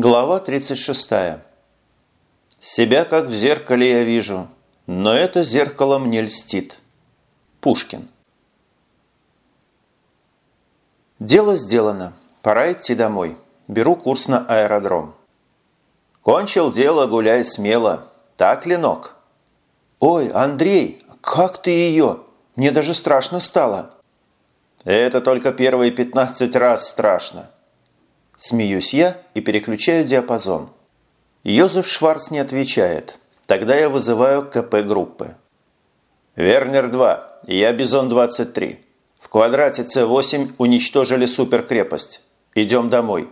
Глава 36. Себя как в зеркале я вижу, но это зеркало мне льстит. Пушкин. Дело сделано. Пора идти домой. Беру курс на аэродром. Кончил дело, гуляй смело. Так, Ленок? Ой, Андрей, как ты ее? Мне даже страшно стало. Это только первые 15 раз страшно. Смеюсь я и переключаю диапазон. Йозеф Шварц не отвечает. Тогда я вызываю КП группы. «Вернер-2, я Бизон-23. В квадрате С8 уничтожили суперкрепость. Идем домой».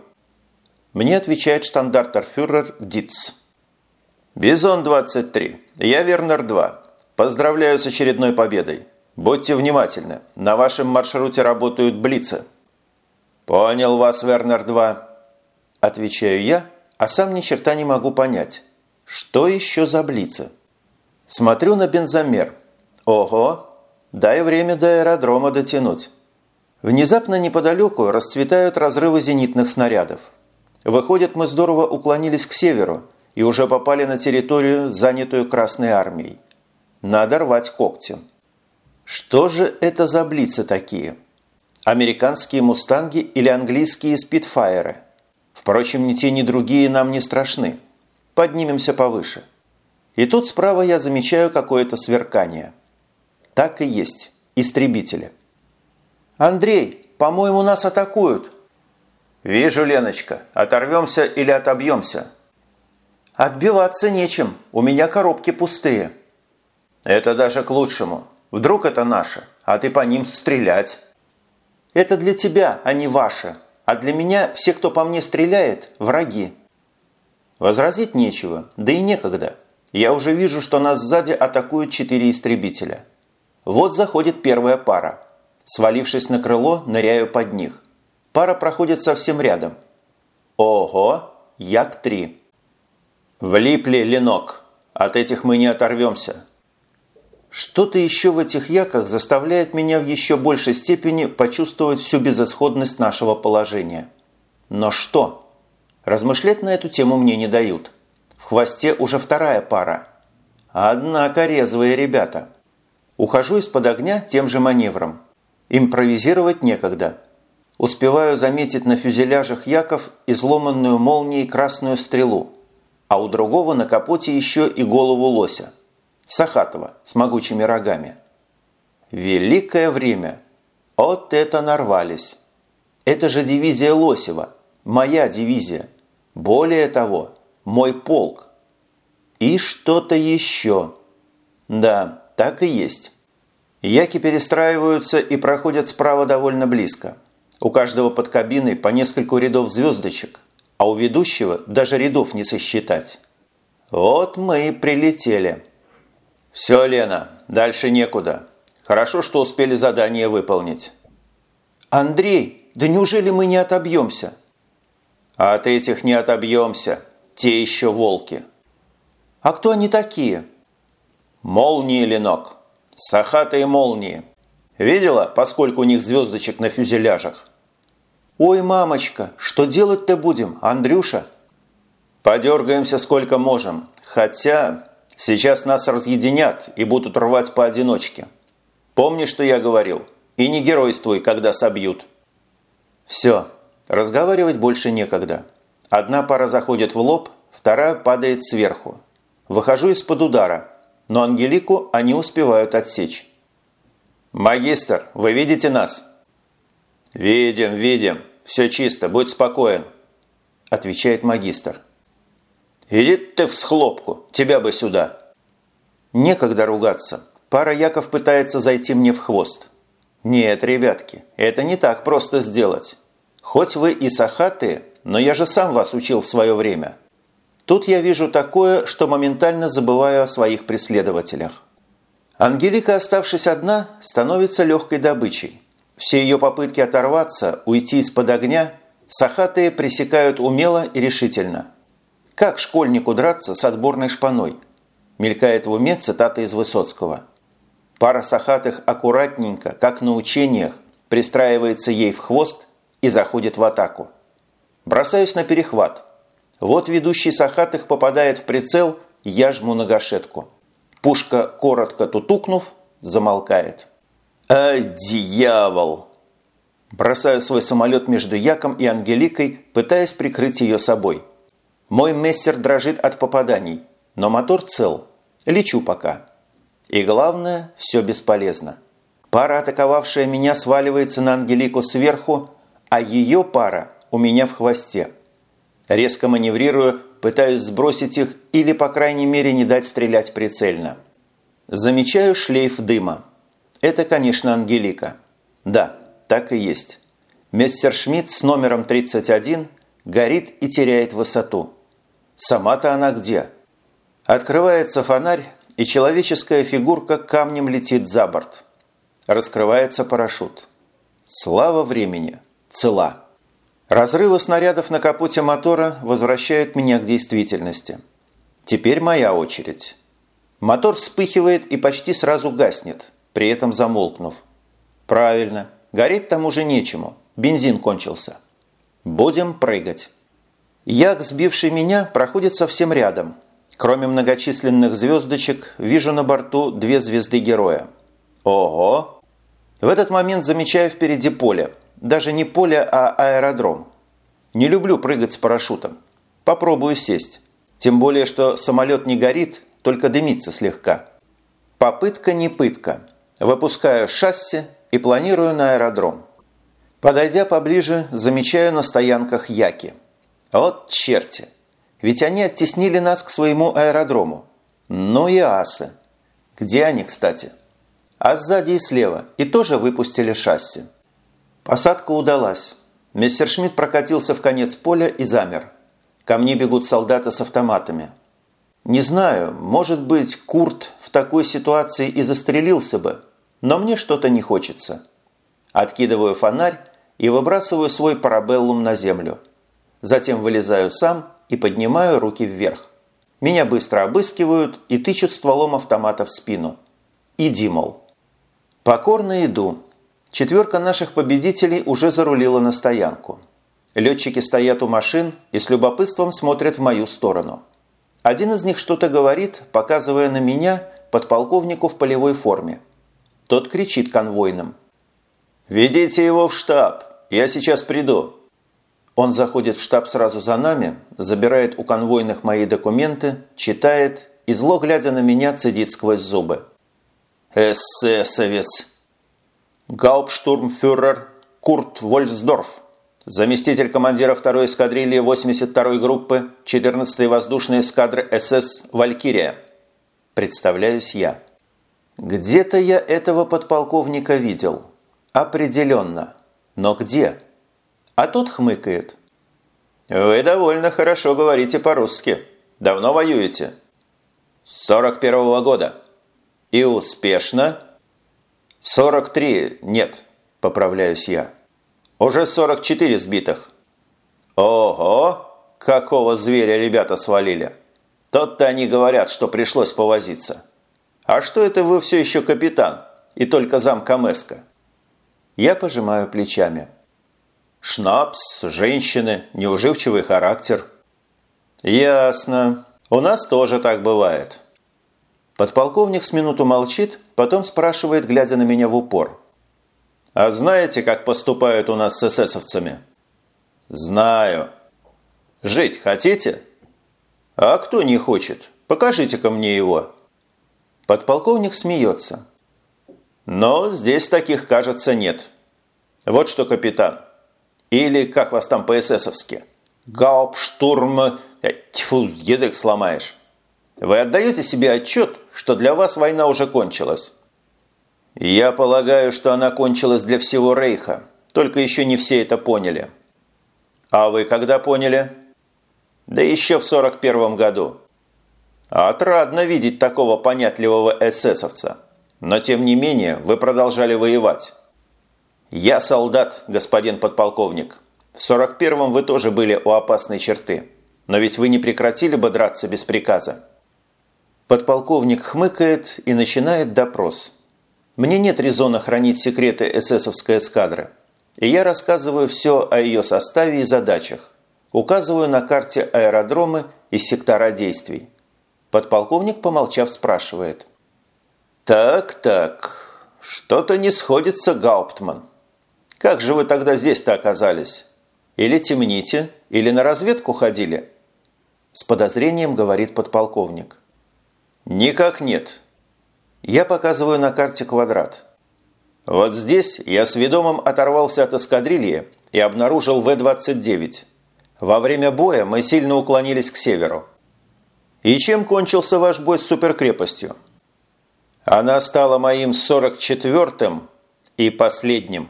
Мне отвечает штандартер-фюрер Диц. «Бизон-23, я Вернер-2. Поздравляю с очередной победой. Будьте внимательны, на вашем маршруте работают блицы». «Понял вас, Вернер-2», – отвечаю я, а сам ни черта не могу понять. Что еще за блицы? Смотрю на бензомер. Ого, дай время до аэродрома дотянуть. Внезапно неподалеку расцветают разрывы зенитных снарядов. Выходит, мы здорово уклонились к северу и уже попали на территорию, занятую Красной Армией. Надо рвать когти. Что же это за блицы такие? Американские «Мустанги» или английские «Спитфайеры». Впрочем, ни те, ни другие нам не страшны. Поднимемся повыше. И тут справа я замечаю какое-то сверкание. Так и есть. Истребители. «Андрей, по-моему, нас атакуют!» «Вижу, Леночка. Оторвемся или отобьемся?» «Отбиваться нечем. У меня коробки пустые». «Это даже к лучшему. Вдруг это наше, а ты по ним стрелять». Это для тебя, а не ваше. А для меня все, кто по мне стреляет, враги. Возразить нечего, да и некогда. Я уже вижу, что нас сзади атакуют четыре истребителя. Вот заходит первая пара. Свалившись на крыло, ныряю под них. Пара проходит совсем рядом. Ого, Як-3. Влипли, Ленок. От этих мы не оторвемся. Что-то еще в этих яках заставляет меня в еще большей степени почувствовать всю безысходность нашего положения. Но что? Размышлять на эту тему мне не дают. В хвосте уже вторая пара. Однако резвые ребята. Ухожу из-под огня тем же маневром. Импровизировать некогда. Успеваю заметить на фюзеляжах яков изломанную молнией красную стрелу, а у другого на капоте еще и голову лося. Сахатова с могучими рогами. Великое время! Вот это нарвались! Это же дивизия Лосева, моя дивизия. Более того, мой полк. И что-то еще. Да, так и есть. Яки перестраиваются и проходят справа довольно близко. У каждого под кабиной по нескольку рядов звездочек, а у ведущего даже рядов не сосчитать. Вот мы и прилетели. «Все, Лена, дальше некуда. Хорошо, что успели задание выполнить». «Андрей, да неужели мы не отобьемся?» «От этих не отобьемся. Те еще волки». «А кто они такие?» «Молнии, Ленок. Сахатые молнии. Видела, поскольку у них звездочек на фюзеляжах?» «Ой, мамочка, что делать-то будем, Андрюша?» «Подергаемся сколько можем. Хотя Сейчас нас разъединят и будут рвать поодиночке. Помни, что я говорил? И не геройствуй, когда собьют. Все, разговаривать больше некогда. Одна пара заходит в лоб, вторая падает сверху. Выхожу из-под удара, но Ангелику они успевают отсечь. «Магистр, вы видите нас?» «Видим, видим. Все чисто, будь спокоен», – отвечает магистр. «Иди ты в схлопку, тебя бы сюда!» Некогда ругаться. Пара Яков пытается зайти мне в хвост. Нет, ребятки, это не так просто сделать. Хоть вы и сахатые, но я же сам вас учил в свое время. Тут я вижу такое, что моментально забываю о своих преследователях. Ангелика, оставшись одна, становится легкой добычей. Все ее попытки оторваться, уйти из-под огня, сахатые пресекают умело и решительно – как школьнику драться с отборной шпаной? Мелькает в уме цитата из Высоцкого. Пара сахатых аккуратненько, как на учениях, пристраивается ей в хвост и заходит в атаку. Бросаюсь на перехват. Вот ведущий Сахатых попадает в прицел, я жму на гашетку. Пушка, коротко тутукнув, замолкает. «А, дьявол!» Бросаю свой самолет между Яком и Ангеликой, пытаясь прикрыть ее собой. Мой мессер дрожит от попаданий, но мотор цел. Лечу пока. И главное, все бесполезно. Пара, атаковавшая меня, сваливается на Ангелику сверху, а ее пара у меня в хвосте. Резко маневрирую, пытаюсь сбросить их или, по крайней мере, не дать стрелять прицельно. Замечаю шлейф дыма. Это, конечно, Ангелика. Да, так и есть. Мессершмитт с номером 31 горит и теряет высоту. Сама-то она где? Открывается фонарь, и человеческая фигурка камнем летит за борт. Раскрывается парашют. Слава времени. Цела. Разрывы снарядов на капоте мотора возвращают меня к действительности. Теперь моя очередь. Мотор вспыхивает и почти сразу гаснет, при этом замолкнув. Правильно, гореть там уже нечему, бензин кончился. Будем прыгать. Як, сбивший меня, проходит совсем рядом. Кроме многочисленных звездочек, вижу на борту две звезды героя. Ого! В этот момент замечаю впереди поле – даже не поле, а аэродром. Не люблю прыгать с парашютом. Попробую сесть. Тем более, что самолет не горит, только дымится слегка. Попытка не пытка. Выпускаю шасси и планирую на аэродром. Подойдя поближе, замечаю на стоянках яки. Вот черти! Ведь они оттеснили нас к своему аэродрому. Ну и асы. Где они, кстати? А сзади и слева. И тоже выпустили шасси. Посадка удалась. Мистер Шмидт прокатился в конец поля и замер. Ко мне бегут солдаты с автоматами. Не знаю, может быть, Курт в такой ситуации и застрелился бы, но мне что-то не хочется. Откидываю фонарь и выбрасываю свой парабеллум на землю. Затем вылезаю сам и поднимаю руки вверх. Меня быстро обыскивают и тычут стволом автомата в спину. Иди, мол. Покорно иду, Четверка наших победителей уже зарулила на стоянку. Летчики стоят у машин и с любопытством смотрят в мою сторону. Один из них что-то говорит, показывая на меня подполковнику в полевой форме. Тот кричит конвойным. «Ведите его в штаб, я сейчас приду». Он заходит в штаб сразу за нами, забирает у конвойных мои документы, читает и, зло глядя на меня, цедит сквозь зубы. «Эсэсовец!» Гауптштурмфюрер Курт Вольфсдорф, заместитель командира 2-й эскадрильи 82-й группы 14-й воздушной эскадры СС «Валькирия». Представляюсь я. Где-то я этого подполковника видел. Определенно. Но где? А тут хмыкает. Вы довольно хорошо говорите по-русски. Давно воюете? С 41-го года. И успешно? 43 нет, поправляюсь я. Уже 44 сбитых. Ого! Какого зверя ребята свалили. Тот-то они говорят, что пришлось повозиться. А что это вы все еще капитан и только зам Камеска? Я пожимаю плечами. Шнапс, женщины, неуживчивый характер. Ясно. У нас тоже так бывает. Подполковник с минуту молчит, потом спрашивает, глядя на меня в упор. «А знаете, как поступают у нас с эсэсовцами?» «Знаю». «Жить хотите?» «А кто не хочет? Покажите-ка мне его». Подполковник смеется. «Но здесь таких, кажется, нет. Вот что, капитан. Или, как вас там по-эсэсовски? Гауптштурм... Э, тьфу, язык сломаешь. Вы отдаете себе отчет, что для вас война уже кончилась? Я полагаю, что она кончилась для всего Рейха, только еще не все это поняли. А вы когда поняли? Да еще в 41 году. Отрадно видеть такого понятливого эсэсовца. Но тем не менее вы продолжали воевать. Я солдат, господин подполковник. В 41-м вы тоже были у опасной черты. Но ведь вы не прекратили бы драться без приказа. Подполковник хмыкает и начинает допрос. Мне нет резона хранить секреты эсэсовской эскадры. И я рассказываю все о ее составе и задачах. Указываю на карте аэродромы и сектора действий. Подполковник, помолчав, спрашивает. «Так-так, что-то не сходится, Гауптман. Как же вы тогда здесь-то оказались? Или темните, или на разведку ходили?» С подозрением говорит подполковник. «Никак нет. Я показываю на карте квадрат. Вот здесь я с ведомым оторвался от эскадрильи и обнаружил В-29. Во время боя мы сильно уклонились к северу. И чем кончился ваш бой с суперкрепостью? Она стала моим 44-м и последним.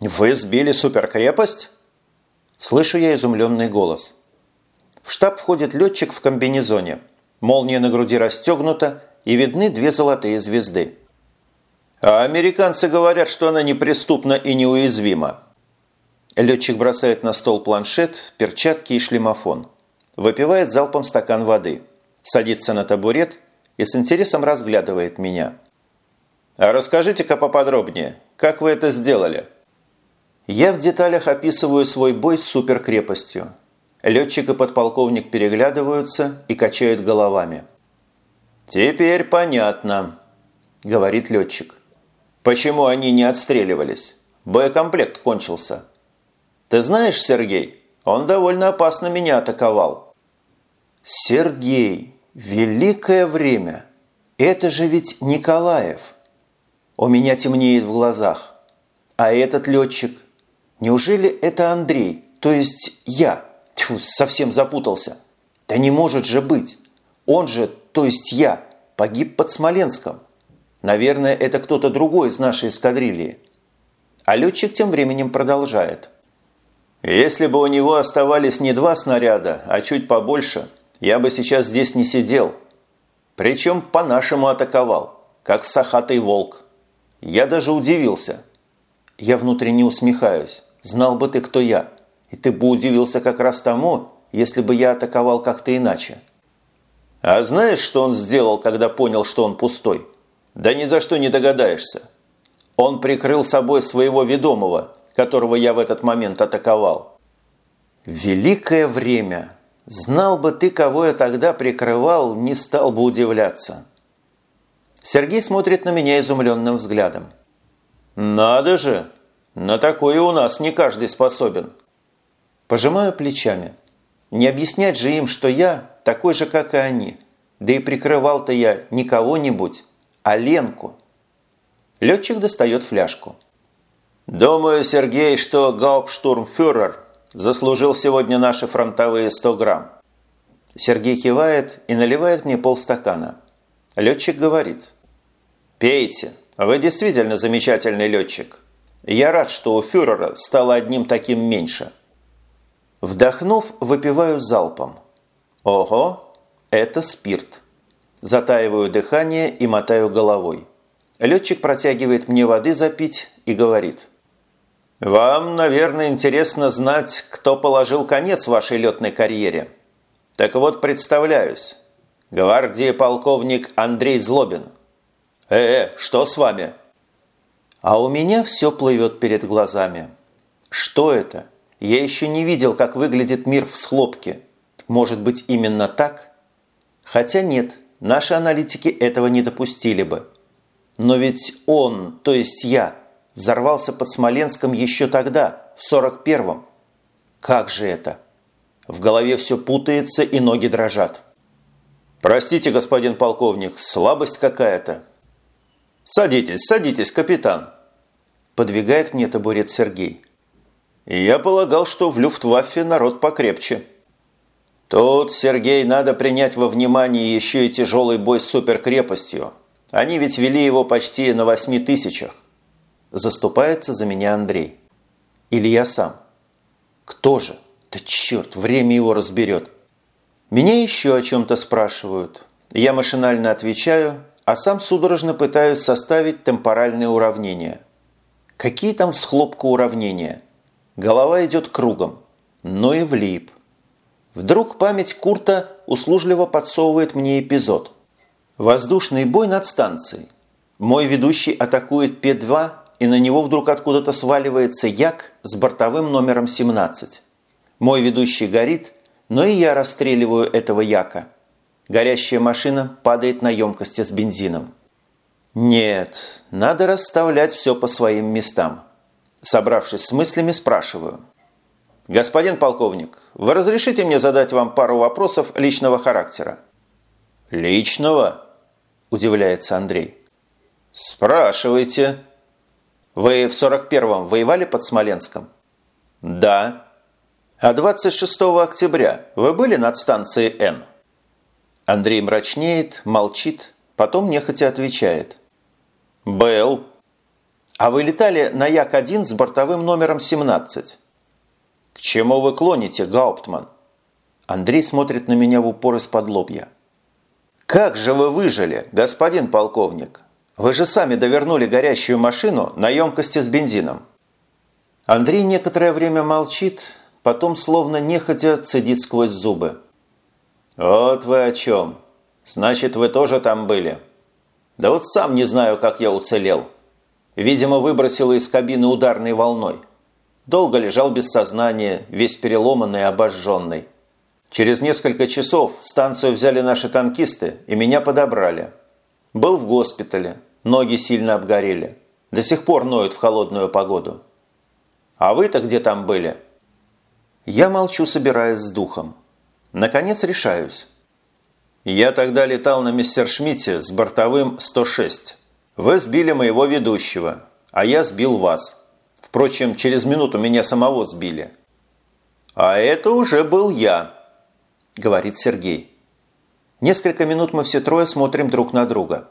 Вы сбили суперкрепость? Слышу я изумленный голос. В штаб входит летчик в комбинезоне. Молния на груди расстегнута, и видны две золотые звезды. А американцы говорят, что она неприступна и неуязвима. Летчик бросает на стол планшет, перчатки и шлемофон. Выпивает залпом стакан воды. Садится на табурет и с интересом разглядывает меня. «А расскажите-ка поподробнее, как вы это сделали?» Я в деталях описываю свой бой с суперкрепостью. Летчик и подполковник переглядываются и качают головами. «Теперь понятно», – говорит летчик. «Почему они не отстреливались? Боекомплект кончился». «Ты знаешь, Сергей, он довольно опасно меня атаковал». «Сергей, великое время! Это же ведь Николаев!» У меня темнеет в глазах. А этот летчик? Неужели это Андрей, то есть я? Тьфу, совсем запутался. Да не может же быть. Он же, то есть я, погиб под Смоленском. Наверное, это кто-то другой из нашей эскадрильи. А летчик тем временем продолжает. Если бы у него оставались не два снаряда, а чуть побольше, я бы сейчас здесь не сидел. Причем по-нашему атаковал, как сахатый волк. Я даже удивился. Я внутренне усмехаюсь. Знал бы ты, кто я. И ты бы удивился как раз тому, если бы я атаковал как-то иначе. А знаешь, что он сделал, когда понял, что он пустой? Да ни за что не догадаешься. Он прикрыл собой своего ведомого, которого я в этот момент атаковал. Великое время! Знал бы ты, кого я тогда прикрывал, не стал бы удивляться. Сергей смотрит на меня изумленным взглядом. «Надо же! На такое у нас не каждый способен». Пожимаю плечами. Не объяснять же им, что я такой же, как и они. Да и прикрывал-то я не кого-нибудь, а Ленку. Летчик достает фляжку. «Думаю, Сергей, что гауптштурмфюрер заслужил сегодня наши фронтовые 100 грамм». Сергей кивает и наливает мне полстакана. Летчик говорит. «Пейте, вы действительно замечательный летчик. Я рад, что у фюрера стало одним таким меньше». Вдохнув, выпиваю залпом. Ого, это спирт. Затаиваю дыхание и мотаю головой. Летчик протягивает мне воды запить и говорит. «Вам, наверное, интересно знать, кто положил конец вашей летной карьере. Так вот, представляюсь. Гвардии полковник Андрей Злобин. Э-э, что с вами?» А у меня все плывет перед глазами. Что это? Я еще не видел, как выглядит мир в схлопке. Может быть, именно так? Хотя нет, наши аналитики этого не допустили бы. Но ведь он, то есть я, взорвался под Смоленском еще тогда, в 41-м. Как же это? В голове все путается и ноги дрожат. «Простите, господин полковник, слабость какая-то». «Садитесь, садитесь, капитан», – подвигает мне табурет Сергей. Я полагал, что в Люфтваффе народ покрепче. Тут, Сергей, надо принять во внимание еще и тяжелый бой с суперкрепостью. Они ведь вели его почти на восьми тысячах. Заступается за меня Андрей. Или я сам. Кто же? Да черт, время его разберет. Меня еще о чем-то спрашивают. Я машинально отвечаю, а сам судорожно пытаюсь составить темпоральные уравнения. Какие там всхлопка уравнения? Голова идет кругом, но и влип. Вдруг память Курта услужливо подсовывает мне эпизод. Воздушный бой над станцией. Мой ведущий атакует П-2, и на него вдруг откуда-то сваливается Як с бортовым номером 17. Мой ведущий горит, но и я расстреливаю этого яка. Горящая машина падает на емкости с бензином. Нет, надо расставлять все по своим местам. Собравшись с мыслями, спрашиваю. «Господин полковник, вы разрешите мне задать вам пару вопросов личного характера?» «Личного?» – удивляется Андрей. «Спрашивайте». «Вы в 41-м воевали под Смоленском?» «Да». «А 26 октября вы были над станцией Н?» Андрей мрачнеет, молчит, потом нехотя отвечает. «Был». «А вы летали на Як-1 с бортовым номером 17?» «К чему вы клоните, Гауптман?» Андрей смотрит на меня в упор из-под лобья. «Как же вы выжили, господин полковник? Вы же сами довернули горящую машину на емкости с бензином». Андрей некоторое время молчит, потом словно нехотя цедит сквозь зубы. «Вот вы о чем. Значит, вы тоже там были?» «Да вот сам не знаю, как я уцелел. Видимо, выбросило из кабины ударной волной. Долго лежал без сознания, весь переломанный и обожженный. Через несколько часов станцию взяли наши танкисты и меня подобрали. Был в госпитале, ноги сильно обгорели. До сих пор ноют в холодную погоду. А вы-то где там были? Я молчу, собираясь с духом. Наконец решаюсь. Я тогда летал на Мессершмитте с бортовым 106. Вы сбили моего ведущего, а я сбил вас. Впрочем, через минуту меня самого сбили. А это уже был я, говорит Сергей. Несколько минут мы все трое смотрим друг на друга.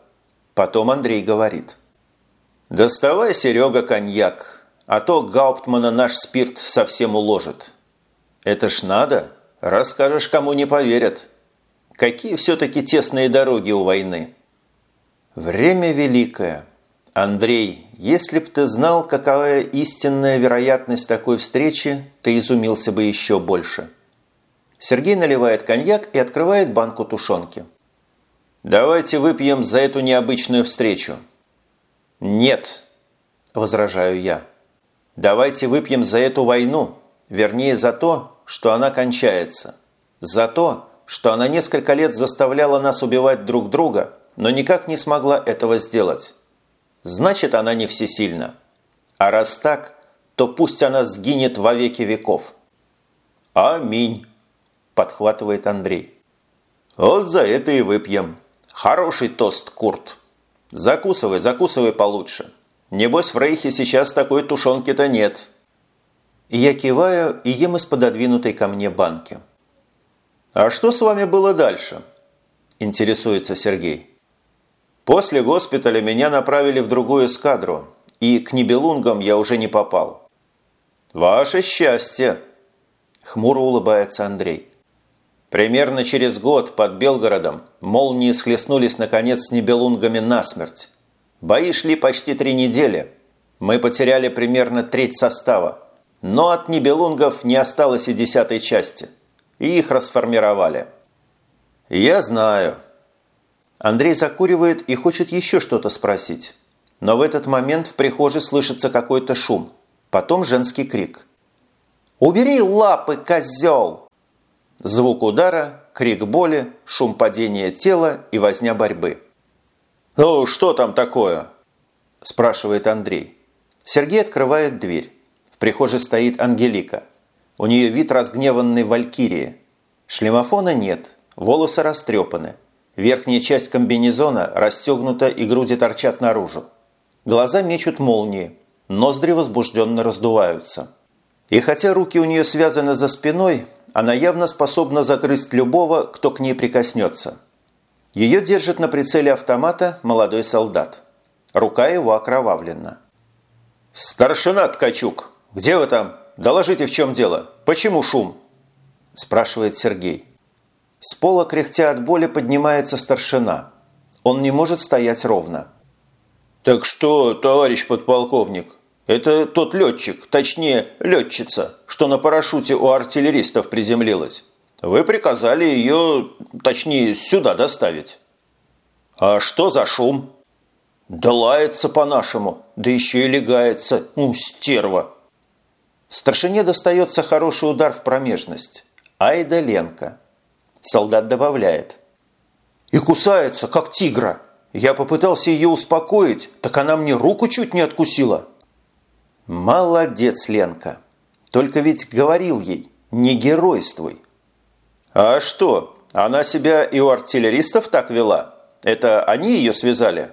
Потом Андрей говорит. «Доставай, Серега, коньяк, а то Гауптмана наш спирт совсем уложит. Это ж надо, расскажешь, кому не поверят. Какие все-таки тесные дороги у войны». Время великое. Андрей, если б ты знал, какая истинная вероятность такой встречи, ты изумился бы еще больше. Сергей наливает коньяк и открывает банку тушенки. «Давайте выпьем за эту необычную встречу». «Нет», – возражаю я. «Давайте выпьем за эту войну, вернее за то, что она кончается. За то, что она несколько лет заставляла нас убивать друг друга, но никак не смогла этого сделать. Значит, она не всесильна. А раз так, то пусть она сгинет во веки веков». «Аминь» подхватывает Андрей. Вот за это и выпьем. Хороший тост, Курт. Закусывай, закусывай получше. Небось, в Рейхе сейчас такой тушенки-то нет. Я киваю и ем из пододвинутой ко мне банки. «А что с вами было дальше?» – интересуется Сергей. «После госпиталя меня направили в другую эскадру, и к Нибелунгам я уже не попал». «Ваше счастье!» – хмуро улыбается Андрей. Примерно через год под Белгородом молнии схлестнулись наконец с небелунгами насмерть. Бои шли почти три недели. Мы потеряли примерно треть состава. Но от небелунгов не осталось и десятой части. И их расформировали. Я знаю. Андрей закуривает и хочет еще что-то спросить. Но в этот момент в прихожей слышится какой-то шум. Потом женский крик. «Убери лапы, козел!» Звук удара, крик боли, шум падения тела и возня борьбы. «Ну, что там такое?» – спрашивает Андрей. Сергей открывает дверь. В прихожей стоит Ангелика. У нее вид разгневанной валькирии. Шлемофона нет, волосы растрепаны. Верхняя часть комбинезона расстегнута и груди торчат наружу. Глаза мечут молнии, ноздри возбужденно раздуваются. И хотя руки у нее связаны за спиной, она явно способна загрызть любого, кто к ней прикоснется. Ее держит на прицеле автомата молодой солдат. Рука его окровавлена. «Старшина Ткачук, где вы там? Доложите, в чем дело. Почему шум?» спрашивает Сергей. С пола, кряхтя от боли, поднимается старшина. Он не может стоять ровно. «Так что, товарищ подполковник, это тот летчик, точнее летчица, что на парашюте у артиллеристов приземлилась. Вы приказали ее, точнее, сюда доставить. А что за шум? Да лается по-нашему, да еще и легается, ну, стерва. Старшине достается хороший удар в промежность. Айда Ленка. Солдат добавляет. И кусается, как тигра. Я попытался ее успокоить, так она мне руку чуть не откусила. Молодец, Ленка. Только ведь говорил ей, не геройствуй. А что, она себя и у артиллеристов так вела? Это они ее связали?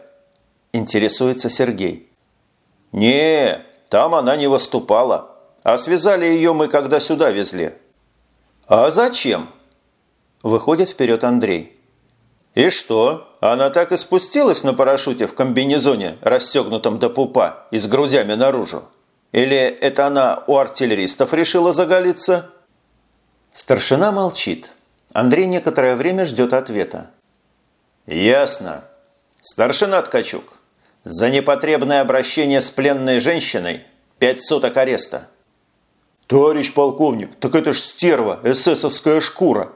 Интересуется Сергей. Не, там она не выступала. А связали ее мы, когда сюда везли. А зачем? Выходит вперед Андрей. И что? Она так и спустилась на парашюте в комбинезоне, расстегнутом до пупа и с грудями наружу? Или это она у артиллеристов решила заголиться? Старшина молчит. Андрей некоторое время ждет ответа. «Ясно. Старшина Ткачук, за непотребное обращение с пленной женщиной пять суток ареста». «Товарищ полковник, так это ж стерва, эсэсовская шкура!»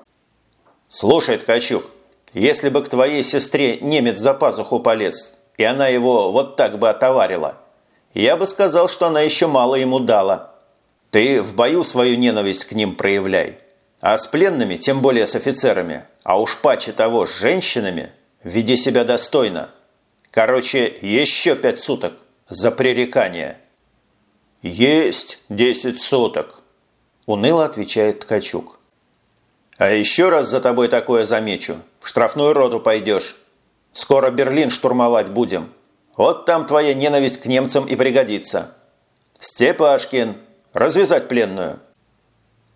«Слушай, Ткачук, если бы к твоей сестре немец за пазуху полез, и она его вот так бы отоварила, я бы сказал, что она еще мало ему дала. Ты в бою свою ненависть к ним проявляй. А с пленными, тем более с офицерами, а уж паче того с женщинами, веди себя достойно. Короче, еще пять суток за пререкание». «Есть десять суток», – уныло отвечает Ткачук. «А еще раз за тобой такое замечу. В штрафную роту пойдешь. Скоро Берлин штурмовать будем. Вот там твоя ненависть к немцам и пригодится. Степашкин, развязать пленную».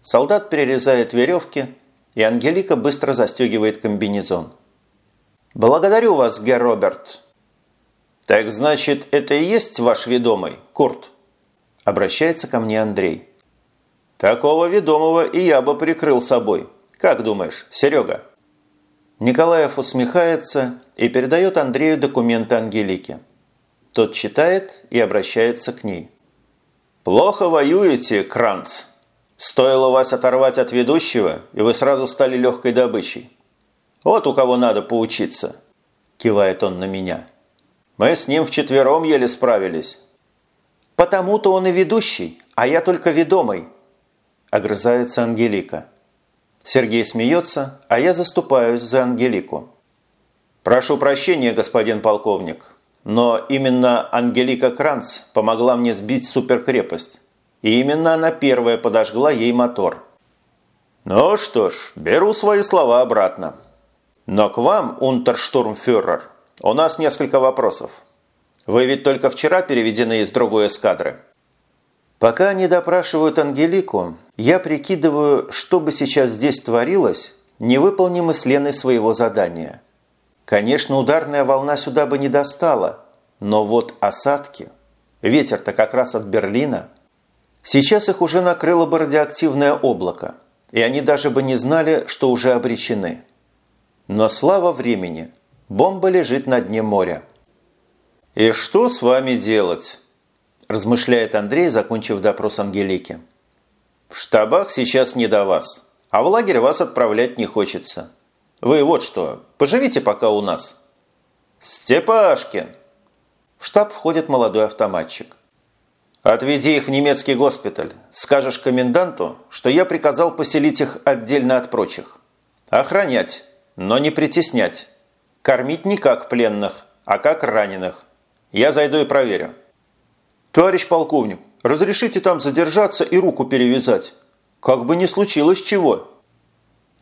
Солдат перерезает веревки, и Ангелика быстро застегивает комбинезон. «Благодарю вас, Герр Роберт». «Так значит, это и есть ваш ведомый, Курт?» Обращается ко мне Андрей. Такого ведомого и я бы прикрыл собой. Как думаешь, Серега? Николаев усмехается и передает Андрею документы Ангелики. Тот читает и обращается к ней. «Плохо воюете, Кранц. Стоило вас оторвать от ведущего, и вы сразу стали легкой добычей. Вот у кого надо поучиться», – кивает он на меня. «Мы с ним вчетвером еле справились, «Потому-то он и ведущий, а я только ведомый», – огрызается Ангелика. Сергей смеется, а я заступаюсь за Ангелику. «Прошу прощения, господин полковник, но именно Ангелика Кранц помогла мне сбить суперкрепость, и именно она первая подожгла ей мотор». «Ну что ж, беру свои слова обратно. Но к вам, унтерштурмфюрер, у нас несколько вопросов». Вы ведь только вчера переведены из другой эскадры». Пока они допрашивают Ангелику, я прикидываю, что бы сейчас здесь творилось, не выполним с Леной своего задания. Конечно, ударная волна сюда бы не достала, но вот осадки, ветер-то как раз от Берлина, сейчас их уже накрыло бы радиоактивное облако, и они даже бы не знали, что уже обречены. Но слава времени, бомба лежит на дне моря. «И что с вами делать?» – размышляет Андрей, закончив допрос Ангелики. «В штабах сейчас не до вас, а в лагерь вас отправлять не хочется. Вы вот что, поживите пока у нас». «Степашкин!» В штаб входит молодой автоматчик. «Отведи их в немецкий госпиталь. Скажешь коменданту, что я приказал поселить их отдельно от прочих. Охранять, но не притеснять. Кормить не как пленных, а как раненых. Я зайду и проверю». «Товарищ полковник, разрешите там задержаться и руку перевязать? Как бы ни случилось чего».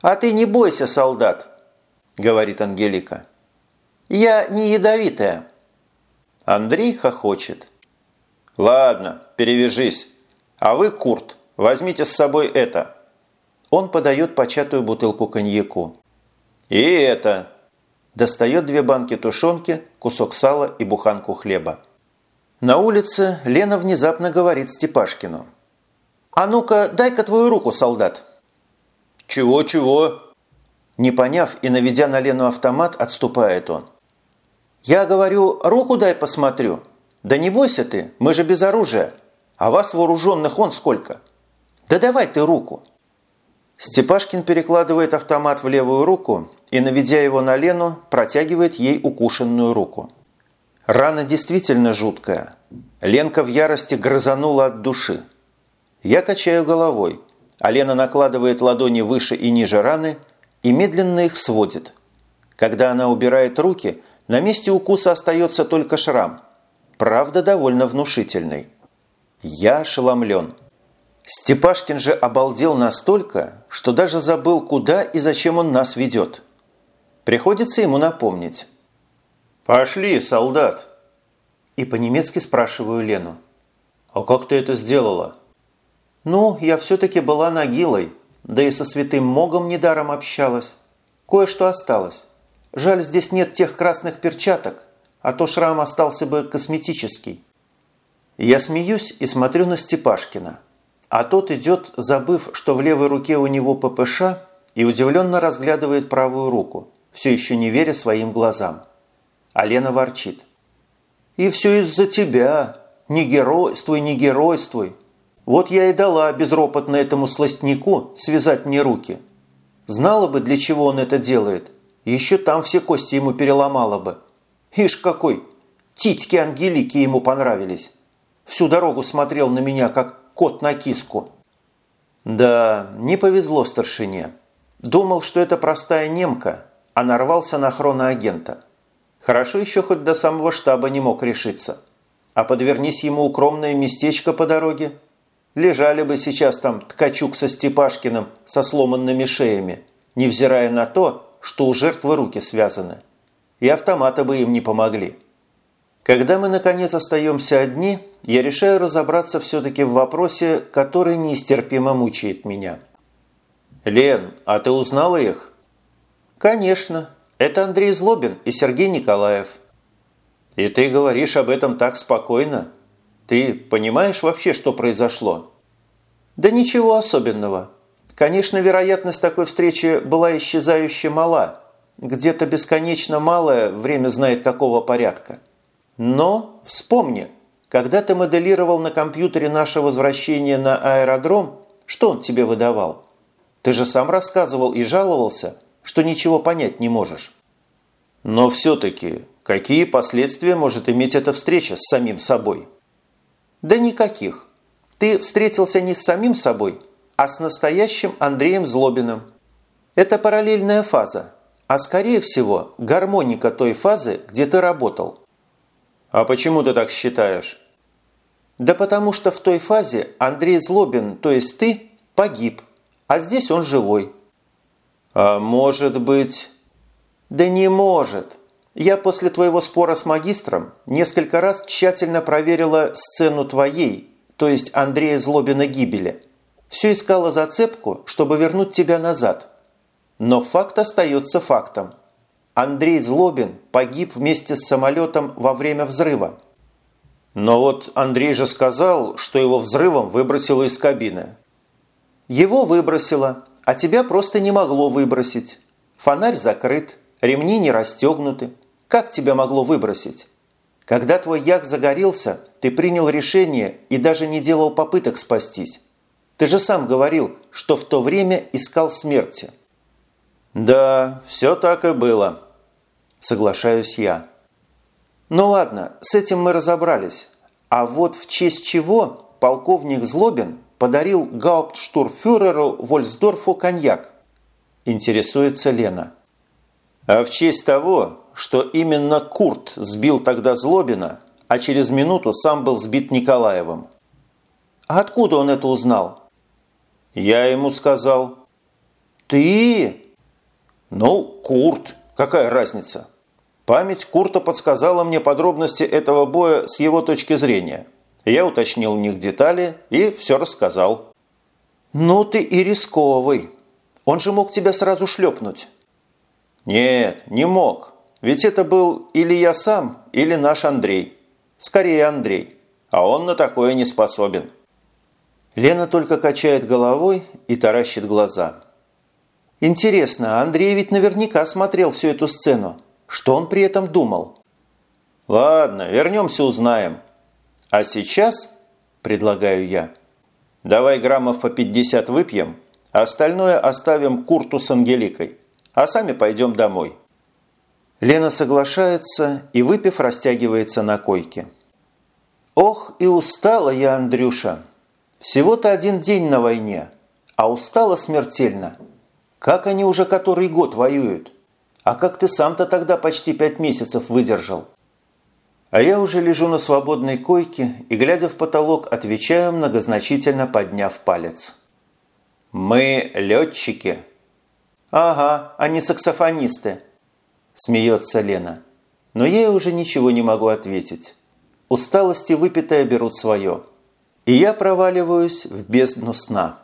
«А ты не бойся, солдат», – говорит Ангелика. «Я не ядовитая». Андрей хохочет. «Ладно, перевяжись. А вы, Курт, возьмите с собой это». Он подает початую бутылку коньяку. «И это достает две банки тушенки, кусок сала и буханку хлеба. На улице Лена внезапно говорит Степашкину. «А ну-ка, дай-ка твою руку, солдат!» «Чего-чего?» Не поняв и наведя на Лену автомат, отступает он. «Я говорю, руку дай посмотрю. Да не бойся ты, мы же без оружия. А вас вооруженных он сколько? Да давай ты руку!» Степашкин перекладывает автомат в левую руку и, наведя его на Лену, протягивает ей укушенную руку. Рана действительно жуткая. Ленка в ярости грызанула от души. Я качаю головой, а Лена накладывает ладони выше и ниже раны и медленно их сводит. Когда она убирает руки, на месте укуса остается только шрам. Правда, довольно внушительный. Я ошеломлен. Степашкин же обалдел настолько, что даже забыл, куда и зачем он нас ведет. Приходится ему напомнить. «Пошли, солдат!» И по-немецки спрашиваю Лену. «А как ты это сделала?» «Ну, я все-таки была нагилой, да и со святым Могом недаром общалась. Кое-что осталось. Жаль, здесь нет тех красных перчаток, а то шрам остался бы косметический». Я смеюсь и смотрю на Степашкина. А тот идет, забыв, что в левой руке у него ППШ, и удивленно разглядывает правую руку, все еще не веря своим глазам. А Лена ворчит. «И все из-за тебя. Не геройствуй, не геройствуй. Вот я и дала безропотно этому сластнику связать мне руки. Знала бы, для чего он это делает. Еще там все кости ему переломала бы. Ишь какой! Титьки Ангелики ему понравились. Всю дорогу смотрел на меня, как кот на киску. Да, не повезло старшине. Думал, что это простая немка, а нарвался на хроноагента. Хорошо еще хоть до самого штаба не мог решиться. А подвернись ему укромное местечко по дороге. Лежали бы сейчас там Ткачук со Степашкиным со сломанными шеями, невзирая на то, что у жертвы руки связаны. И автоматы бы им не помогли. Когда мы, наконец, остаемся одни, я решаю разобраться все-таки в вопросе, который нестерпимо мучает меня. «Лен, а ты узнала их?» «Конечно. Это Андрей Злобин и Сергей Николаев». «И ты говоришь об этом так спокойно? Ты понимаешь вообще, что произошло?» «Да ничего особенного. Конечно, вероятность такой встречи была исчезающе мала. Где-то бесконечно малое время знает какого порядка». Но вспомни, когда ты моделировал на компьютере наше возвращение на аэродром, что он тебе выдавал? Ты же сам рассказывал и жаловался, что ничего понять не можешь. Но все-таки, какие последствия может иметь эта встреча с самим собой? Да никаких. Ты встретился не с самим собой, а с настоящим Андреем Злобиным. Это параллельная фаза, а скорее всего гармоника той фазы, где ты работал. «А почему ты так считаешь?» «Да потому что в той фазе Андрей Злобин, то есть ты, погиб, а здесь он живой». «А может быть...» «Да не может. Я после твоего спора с магистром несколько раз тщательно проверила сцену твоей, то есть Андрея Злобина гибели. Все искала зацепку, чтобы вернуть тебя назад. Но факт остается фактом. Андрей Злобин погиб вместе с самолетом во время взрыва. Но вот Андрей же сказал, что его взрывом выбросило из кабины. Его выбросило, а тебя просто не могло выбросить. Фонарь закрыт, ремни не расстегнуты. Как тебя могло выбросить? Когда твой як загорелся, ты принял решение и даже не делал попыток спастись. Ты же сам говорил, что в то время искал смерти. «Да, все так и было», – соглашаюсь я. «Ну ладно, с этим мы разобрались. А вот в честь чего полковник Злобин подарил гауптштурфюреру Вольсдорфу коньяк?» – интересуется Лена. «А в честь того, что именно Курт сбил тогда Злобина, а через минуту сам был сбит Николаевым». «А откуда он это узнал?» «Я ему сказал». «Ты?» Ну, Курт. Какая разница? Память Курта подсказала мне подробности этого боя с его точки зрения. Я уточнил у них детали и все рассказал. «Ну ты и рисковый. Он же мог тебя сразу шлепнуть». «Нет, не мог. Ведь это был или я сам, или наш Андрей. Скорее Андрей. А он на такое не способен». Лена только качает головой и таращит глаза. Интересно, Андрей ведь наверняка смотрел всю эту сцену. Что он при этом думал? Ладно, вернемся узнаем. А сейчас, предлагаю я, давай граммов по 50 выпьем, а остальное оставим Курту с Ангеликой, а сами пойдем домой. Лена соглашается и, выпив, растягивается на койке. Ох, и устала я, Андрюша. Всего-то один день на войне, а устала смертельно. Как они уже который год воюют? А как ты сам-то тогда почти пять месяцев выдержал? А я уже лежу на свободной койке и, глядя в потолок, отвечаю, многозначительно подняв палец. «Мы летчики». «Ага, не саксофонисты», – смеется Лена. Но я уже ничего не могу ответить. Усталости выпитая берут свое. И я проваливаюсь в бездну сна.